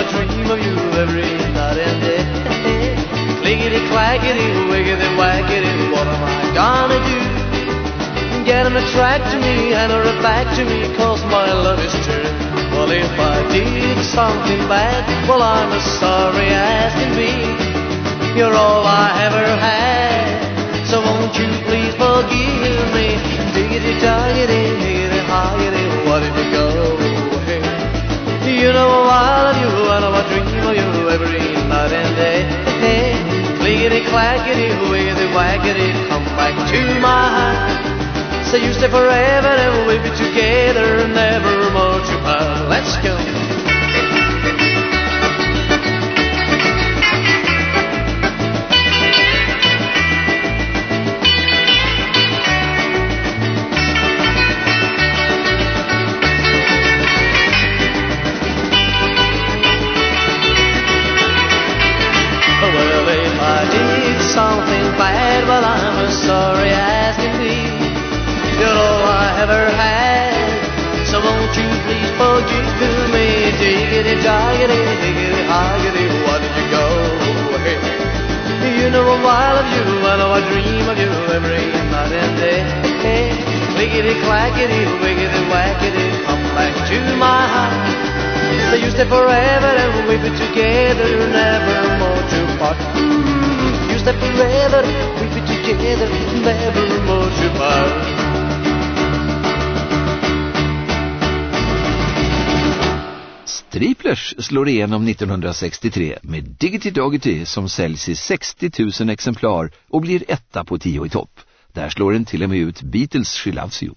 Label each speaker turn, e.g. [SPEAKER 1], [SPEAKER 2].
[SPEAKER 1] I dream of you every night and day. Clickety clackety, wiggity waggity, what am I gonna do? Get him to to me and her back to me, cause my love is true. Well, if I did something bad, well, I'm as sorry as can be. You're all I ever had, so won't you please? Every night and day. Hey, clickety, clackety, wiggity, waggity, come back to my heart. Say you stay forever and we'll be together, never something bad, well, I'm as sorry as can be. You're all I ever had, so won't you please forgive me? Diggity, doggity, diggity, hoggity, why did you go? Hey, you know I love you, I know I dream of you every night and day. Wiggity, clackety, wiggity, wackety, come back to my heart. They used to forever and we'll be together, You we'll be together, never more to part.
[SPEAKER 2] Striplers slår igenom 1963 med Diggity Doggity som säljs i 60 000 exemplar och blir etta på 10 i topp. Där slår den till och med ut Beatles She Loves You.